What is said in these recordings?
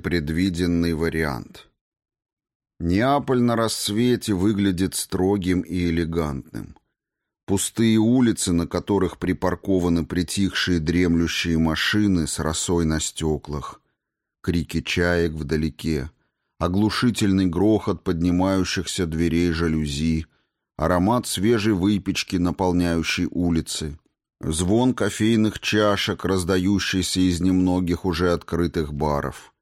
непредвиденный вариант. Неаполь на рассвете выглядит строгим и элегантным. Пустые улицы, на которых припаркованы притихшие дремлющие машины с росой на стеклах, крики чаек вдалеке, оглушительный грохот поднимающихся дверей жалюзи, аромат свежей выпечки, наполняющий улицы, звон кофейных чашек, раздающийся из немногих уже открытых баров.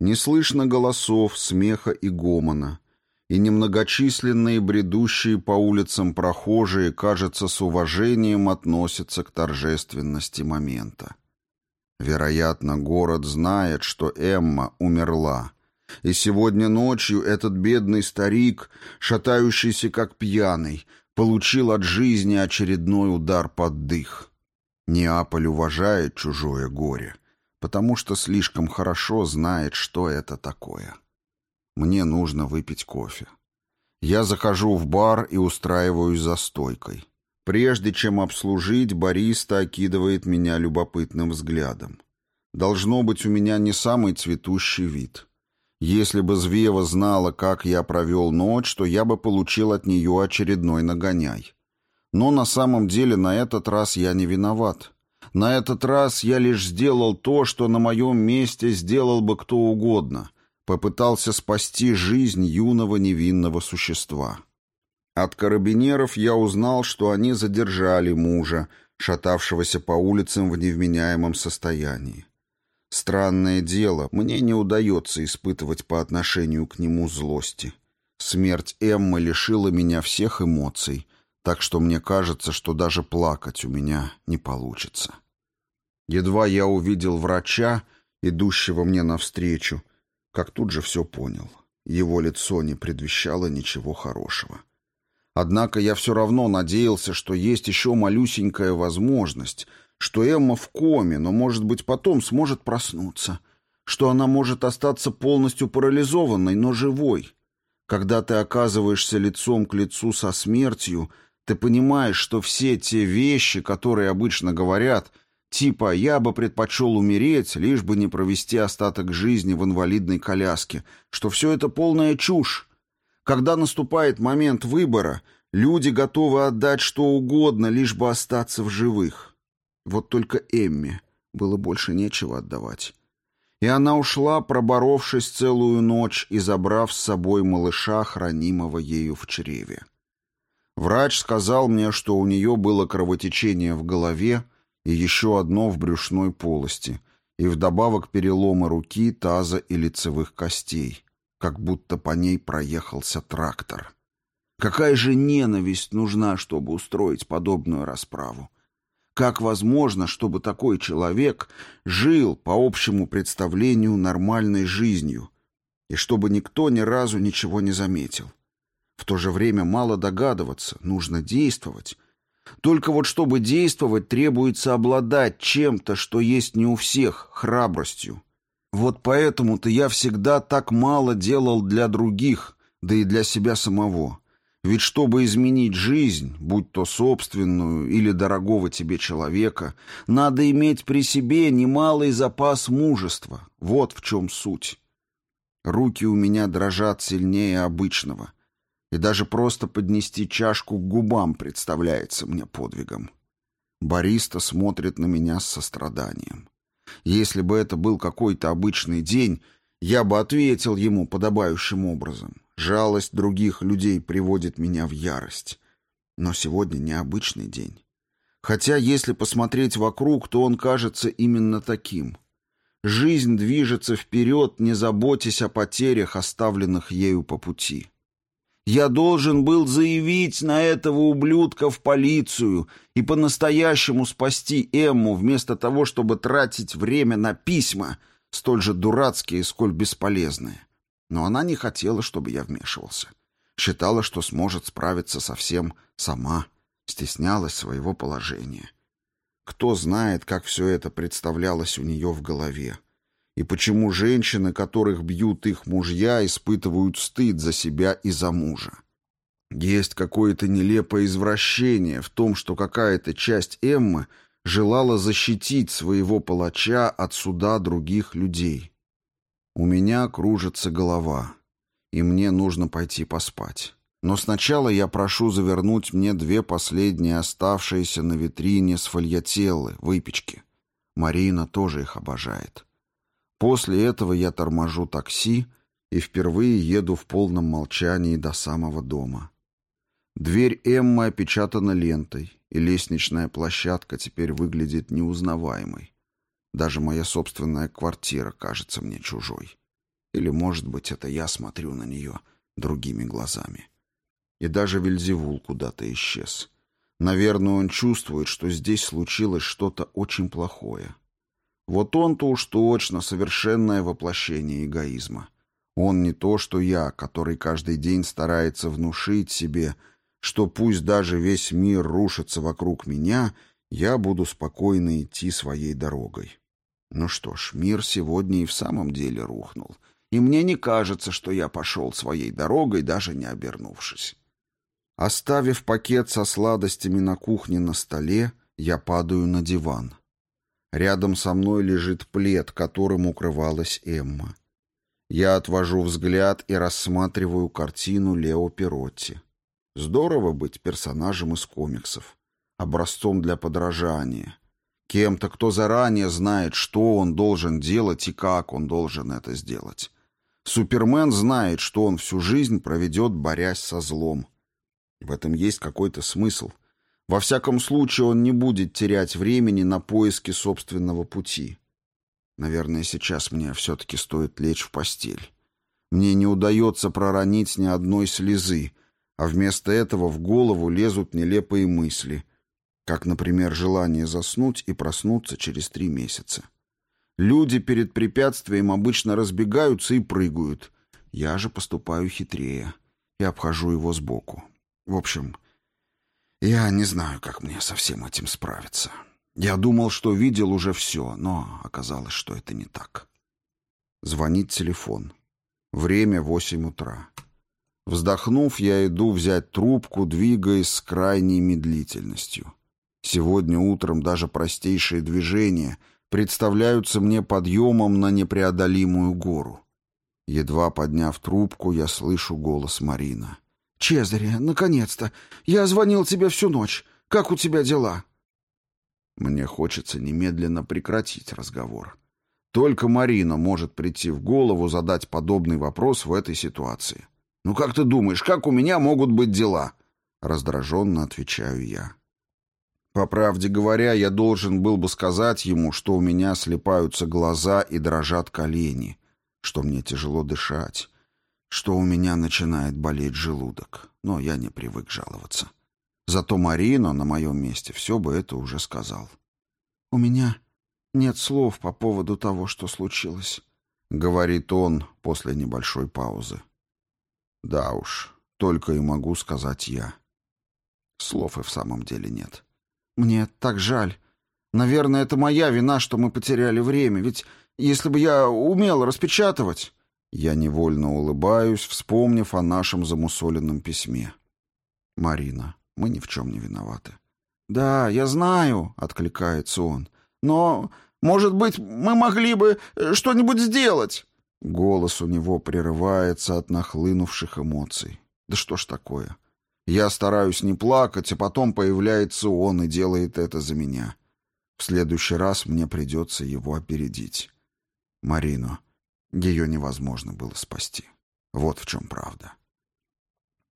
Не слышно голосов, смеха и гомона — и немногочисленные бредущие по улицам прохожие, кажется, с уважением относятся к торжественности момента. Вероятно, город знает, что Эмма умерла, и сегодня ночью этот бедный старик, шатающийся как пьяный, получил от жизни очередной удар под дых. Неаполь уважает чужое горе, потому что слишком хорошо знает, что это такое. Мне нужно выпить кофе. Я захожу в бар и устраиваюсь за стойкой. Прежде чем обслужить, бариста окидывает меня любопытным взглядом. Должно быть, у меня не самый цветущий вид. Если бы Звева знала, как я провел ночь, то я бы получил от нее очередной нагоняй. Но на самом деле на этот раз я не виноват. На этот раз я лишь сделал то, что на моем месте сделал бы кто угодно — попытался спасти жизнь юного невинного существа. От карабинеров я узнал, что они задержали мужа, шатавшегося по улицам в невменяемом состоянии. Странное дело, мне не удается испытывать по отношению к нему злости. Смерть Эммы лишила меня всех эмоций, так что мне кажется, что даже плакать у меня не получится. Едва я увидел врача, идущего мне навстречу, как тут же все понял. Его лицо не предвещало ничего хорошего. Однако я все равно надеялся, что есть еще малюсенькая возможность, что Эмма в коме, но, может быть, потом сможет проснуться, что она может остаться полностью парализованной, но живой. Когда ты оказываешься лицом к лицу со смертью, ты понимаешь, что все те вещи, которые обычно говорят — Типа «я бы предпочел умереть, лишь бы не провести остаток жизни в инвалидной коляске», что все это полная чушь. Когда наступает момент выбора, люди готовы отдать что угодно, лишь бы остаться в живых. Вот только Эмме было больше нечего отдавать. И она ушла, проборовшись целую ночь и забрав с собой малыша, хранимого ею в чреве. Врач сказал мне, что у нее было кровотечение в голове, и еще одно в брюшной полости, и вдобавок переломы руки, таза и лицевых костей, как будто по ней проехался трактор. Какая же ненависть нужна, чтобы устроить подобную расправу? Как возможно, чтобы такой человек жил, по общему представлению, нормальной жизнью, и чтобы никто ни разу ничего не заметил? В то же время мало догадываться, нужно действовать, только вот чтобы действовать, требуется обладать чем-то, что есть не у всех, храбростью. Вот поэтому-то я всегда так мало делал для других, да и для себя самого. Ведь чтобы изменить жизнь, будь то собственную или дорогого тебе человека, надо иметь при себе немалый запас мужества. Вот в чем суть. Руки у меня дрожат сильнее обычного и даже просто поднести чашку к губам представляется мне подвигом. Бариста смотрит на меня с состраданием. Если бы это был какой-то обычный день, я бы ответил ему подобающим образом. Жалость других людей приводит меня в ярость. Но сегодня необычный день. Хотя, если посмотреть вокруг, то он кажется именно таким. Жизнь движется вперед, не заботясь о потерях, оставленных ею по пути. Я должен был заявить на этого ублюдка в полицию и по-настоящему спасти Эмму, вместо того, чтобы тратить время на письма, столь же дурацкие, сколь бесполезные. Но она не хотела, чтобы я вмешивался. Считала, что сможет справиться со всем сама, стеснялась своего положения. Кто знает, как все это представлялось у нее в голове и почему женщины, которых бьют их мужья, испытывают стыд за себя и за мужа. Есть какое-то нелепое извращение в том, что какая-то часть Эммы желала защитить своего палача от суда других людей. У меня кружится голова, и мне нужно пойти поспать. Но сначала я прошу завернуть мне две последние оставшиеся на витрине сфольятеллы, выпечки. Марина тоже их обожает. После этого я торможу такси и впервые еду в полном молчании до самого дома. Дверь Эммы опечатана лентой, и лестничная площадка теперь выглядит неузнаваемой. Даже моя собственная квартира кажется мне чужой. Или, может быть, это я смотрю на нее другими глазами. И даже Вельзевул куда-то исчез. Наверное, он чувствует, что здесь случилось что-то очень плохое. Вот он-то уж точно совершенное воплощение эгоизма. Он не то, что я, который каждый день старается внушить себе, что пусть даже весь мир рушится вокруг меня, я буду спокойно идти своей дорогой. Ну что ж, мир сегодня и в самом деле рухнул, и мне не кажется, что я пошел своей дорогой, даже не обернувшись. Оставив пакет со сладостями на кухне на столе, я падаю на диван. Рядом со мной лежит плед, которым укрывалась Эмма. Я отвожу взгляд и рассматриваю картину Лео Перотти. Здорово быть персонажем из комиксов, образцом для подражания, кем-то, кто заранее знает, что он должен делать и как он должен это сделать. Супермен знает, что он всю жизнь проведет, борясь со злом. В этом есть какой-то смысл. Во всяком случае, он не будет терять времени на поиски собственного пути. Наверное, сейчас мне все-таки стоит лечь в постель. Мне не удается проронить ни одной слезы, а вместо этого в голову лезут нелепые мысли, как, например, желание заснуть и проснуться через три месяца. Люди перед препятствием обычно разбегаются и прыгают. Я же поступаю хитрее и обхожу его сбоку. В общем, я не знаю, как мне со всем этим справиться. Я думал, что видел уже все, но оказалось, что это не так. Звонит телефон. Время восемь утра. Вздохнув, я иду взять трубку, двигаясь с крайней медлительностью. Сегодня утром даже простейшие движения представляются мне подъемом на непреодолимую гору. Едва подняв трубку, я слышу голос Марина. «Чезаре, наконец-то! Я звонил тебе всю ночь. Как у тебя дела?» Мне хочется немедленно прекратить разговор. Только Марина может прийти в голову задать подобный вопрос в этой ситуации. «Ну как ты думаешь, как у меня могут быть дела?» Раздраженно отвечаю я. По правде говоря, я должен был бы сказать ему, что у меня слепаются глаза и дрожат колени, что мне тяжело дышать, что у меня начинает болеть желудок, но я не привык жаловаться. Зато Марина на моем месте все бы это уже сказал. «У меня нет слов по поводу того, что случилось», — говорит он после небольшой паузы. «Да уж, только и могу сказать я. Слов и в самом деле нет». «Мне так жаль. Наверное, это моя вина, что мы потеряли время, ведь если бы я умел распечатывать...» Я невольно улыбаюсь, вспомнив о нашем замусоленном письме. «Марина, мы ни в чем не виноваты. «Да, я знаю», — откликается он. «Но, может быть, мы могли бы э, что-нибудь сделать?» Голос у него прерывается от нахлынувших эмоций. «Да что ж такое? Я стараюсь не плакать, а потом появляется он и делает это за меня. В следующий раз мне придется его опередить. Марину. Ее невозможно было спасти. Вот в чем правда».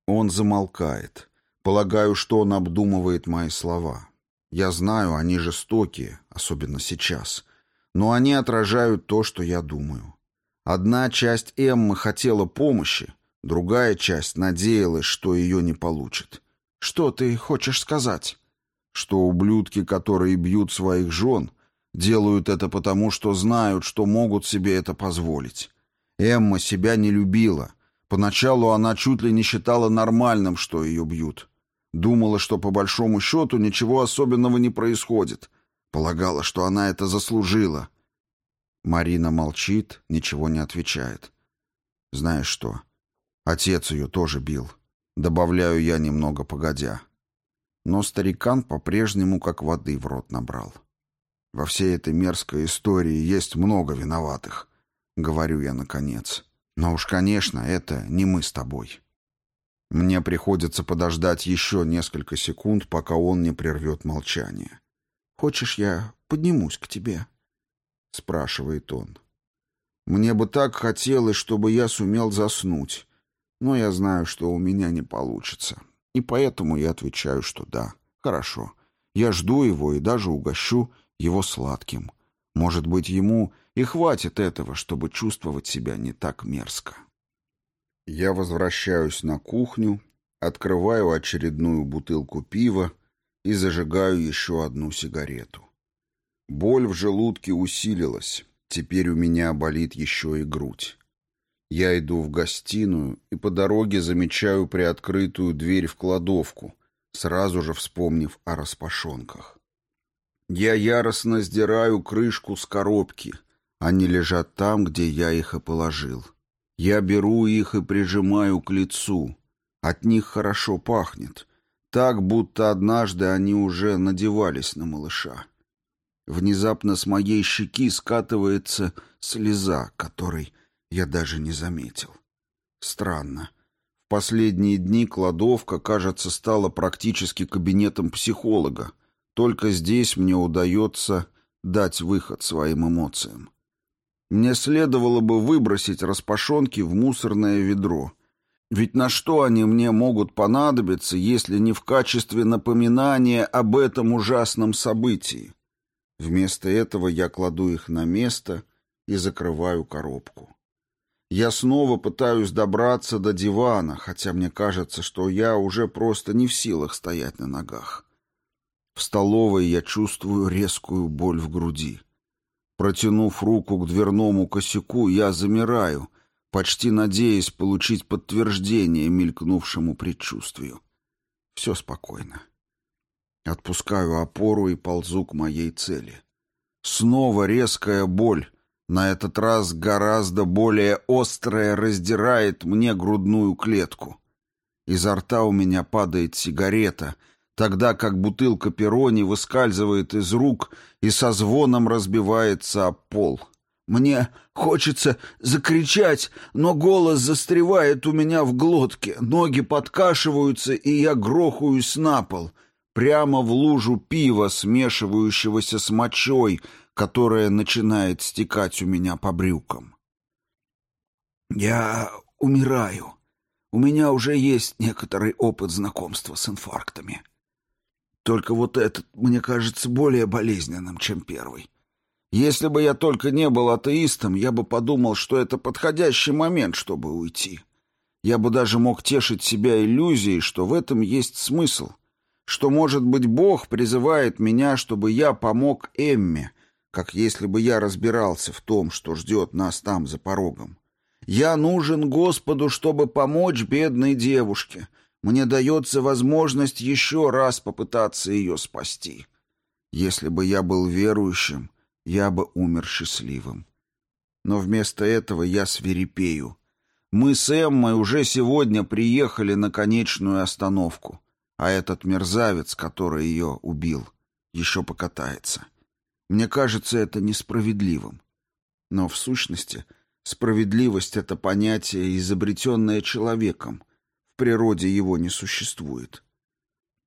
Он замолкает. Полагаю, что он обдумывает мои слова. Я знаю, они жестокие, особенно сейчас, но они отражают то, что я думаю. Одна часть Эммы хотела помощи, другая часть надеялась, что ее не получит. Что ты хочешь сказать? Что ублюдки, которые бьют своих жен, делают это потому, что знают, что могут себе это позволить. Эмма себя не любила. Поначалу она чуть ли не считала нормальным, что ее бьют. Думала, что по большому счету ничего особенного не происходит. Полагала, что она это заслужила. Марина молчит, ничего не отвечает. Знаешь что? Отец ее тоже бил. Добавляю я немного погодя. Но старикан по-прежнему как воды в рот набрал. Во всей этой мерзкой истории есть много виноватых. говорю я наконец. Но уж, конечно, это не мы с тобой. Мне приходится подождать еще несколько секунд, пока он не прервет молчание. «Хочешь, я поднимусь к тебе?» — спрашивает он. «Мне бы так хотелось, чтобы я сумел заснуть, но я знаю, что у меня не получится. И поэтому я отвечаю, что да, хорошо. Я жду его и даже угощу его сладким. Может быть, ему и хватит этого, чтобы чувствовать себя не так мерзко. Я возвращаюсь на кухню, открываю очередную бутылку пива и зажигаю еще одну сигарету. Боль в желудке усилилась, теперь у меня болит еще и грудь. Я иду в гостиную и по дороге замечаю приоткрытую дверь в кладовку, сразу же вспомнив о распашонках. Я яростно сдираю крышку с коробки. Они лежат там, где я их и положил. Я беру их и прижимаю к лицу. От них хорошо пахнет. Так, будто однажды они уже надевались на малыша. Внезапно с моей щеки скатывается слеза, которой я даже не заметил. Странно. В последние дни кладовка, кажется, стала практически кабинетом психолога. Только здесь мне удается дать выход своим эмоциям. Мне следовало бы выбросить распашонки в мусорное ведро. Ведь на что они мне могут понадобиться, если не в качестве напоминания об этом ужасном событии? Вместо этого я кладу их на место и закрываю коробку. Я снова пытаюсь добраться до дивана, хотя мне кажется, что я уже просто не в силах стоять на ногах. В столовой я чувствую резкую боль в груди. Протянув руку к дверному косяку, я замираю, почти надеясь получить подтверждение мелькнувшему предчувствию. Все спокойно. Отпускаю опору и ползу к моей цели. Снова резкая боль, на этот раз гораздо более острая, раздирает мне грудную клетку. Изо рта у меня падает сигарета — тогда как бутылка перони выскальзывает из рук и со звоном разбивается об пол. Мне хочется закричать, но голос застревает у меня в глотке, ноги подкашиваются, и я грохаюсь на пол, прямо в лужу пива, смешивающегося с мочой, которая начинает стекать у меня по брюкам. Я умираю. У меня уже есть некоторый опыт знакомства с инфарктами. Только вот этот мне кажется более болезненным, чем первый. Если бы я только не был атеистом, я бы подумал, что это подходящий момент, чтобы уйти. Я бы даже мог тешить себя иллюзией, что в этом есть смысл, что, может быть, Бог призывает меня, чтобы я помог Эмме, как если бы я разбирался в том, что ждет нас там за порогом. Я нужен Господу, чтобы помочь бедной девушке, мне дается возможность еще раз попытаться ее спасти. Если бы я был верующим, я бы умер счастливым. Но вместо этого я свирепею. Мы с Эммой уже сегодня приехали на конечную остановку, а этот мерзавец, который ее убил, еще покатается. Мне кажется это несправедливым. Но в сущности справедливость — это понятие, изобретенное человеком — природе его не существует.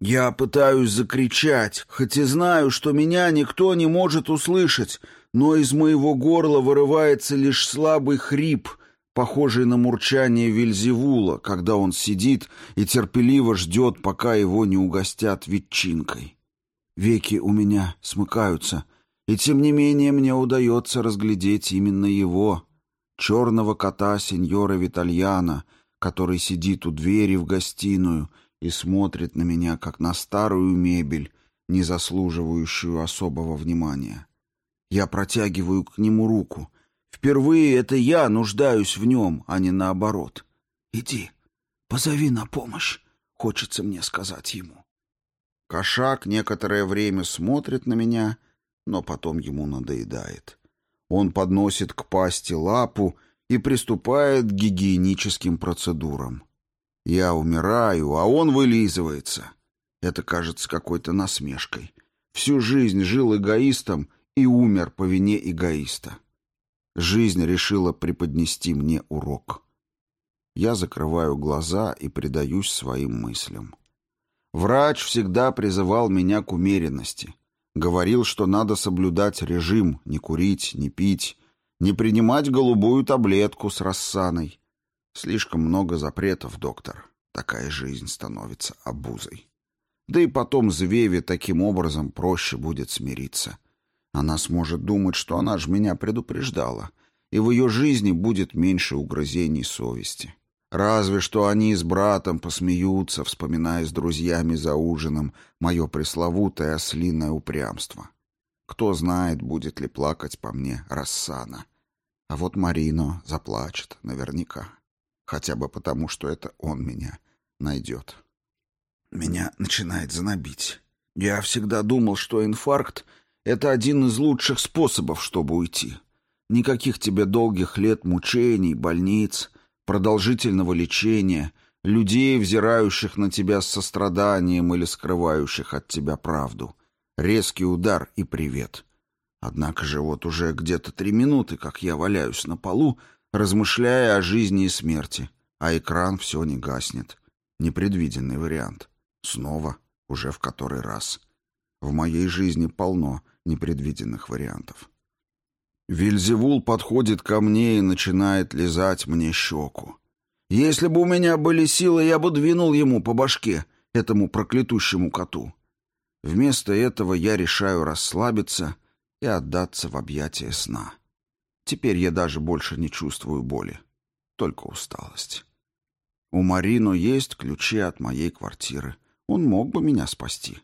Я пытаюсь закричать, хоть и знаю, что меня никто не может услышать, но из моего горла вырывается лишь слабый хрип, похожий на мурчание Вильзевула, когда он сидит и терпеливо ждет, пока его не угостят ветчинкой. Веки у меня смыкаются, и тем не менее мне удается разглядеть именно его, черного кота сеньора Витальяна, который сидит у двери в гостиную и смотрит на меня, как на старую мебель, не заслуживающую особого внимания. Я протягиваю к нему руку. Впервые это я нуждаюсь в нем, а не наоборот. «Иди, позови на помощь», — хочется мне сказать ему. Кошак некоторое время смотрит на меня, но потом ему надоедает. Он подносит к пасти лапу и приступает к гигиеническим процедурам. Я умираю, а он вылизывается. Это кажется какой-то насмешкой. Всю жизнь жил эгоистом и умер по вине эгоиста. Жизнь решила преподнести мне урок. Я закрываю глаза и предаюсь своим мыслям. Врач всегда призывал меня к умеренности. Говорил, что надо соблюдать режим, не курить, не пить, не принимать голубую таблетку с рассаной. Слишком много запретов, доктор. Такая жизнь становится обузой. Да и потом Звеве таким образом проще будет смириться. Она сможет думать, что она же меня предупреждала, и в ее жизни будет меньше угрызений совести. Разве что они с братом посмеются, вспоминая с друзьями за ужином мое пресловутое ослиное упрямство. Кто знает, будет ли плакать по мне Рассана. А вот Марино заплачет, наверняка. Хотя бы потому, что это он меня найдет. Меня начинает знобить. Я всегда думал, что инфаркт — это один из лучших способов, чтобы уйти. Никаких тебе долгих лет мучений, больниц — продолжительного лечения, людей, взирающих на тебя с состраданием или скрывающих от тебя правду. Резкий удар и привет. Однако же вот уже где-то три минуты, как я валяюсь на полу, размышляя о жизни и смерти, а экран все не гаснет. Непредвиденный вариант. Снова, уже в который раз. В моей жизни полно непредвиденных вариантов. Вильзевул подходит ко мне и начинает лизать мне щеку. Если бы у меня были силы, я бы двинул ему по башке, этому проклятущему коту. Вместо этого я решаю расслабиться и отдаться в объятия сна. Теперь я даже больше не чувствую боли, только усталость. У Марино есть ключи от моей квартиры. Он мог бы меня спасти.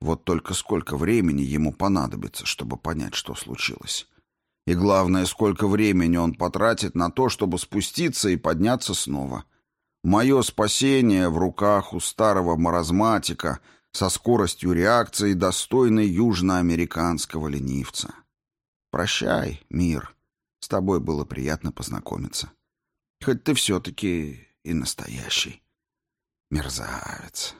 Вот только сколько времени ему понадобится, чтобы понять, что случилось. И главное, сколько времени он потратит на то, чтобы спуститься и подняться снова. Мое спасение в руках у старого маразматика со скоростью реакции, достойной южноамериканского ленивца. Прощай, мир. С тобой было приятно познакомиться. Хоть ты все-таки и настоящий мерзавец.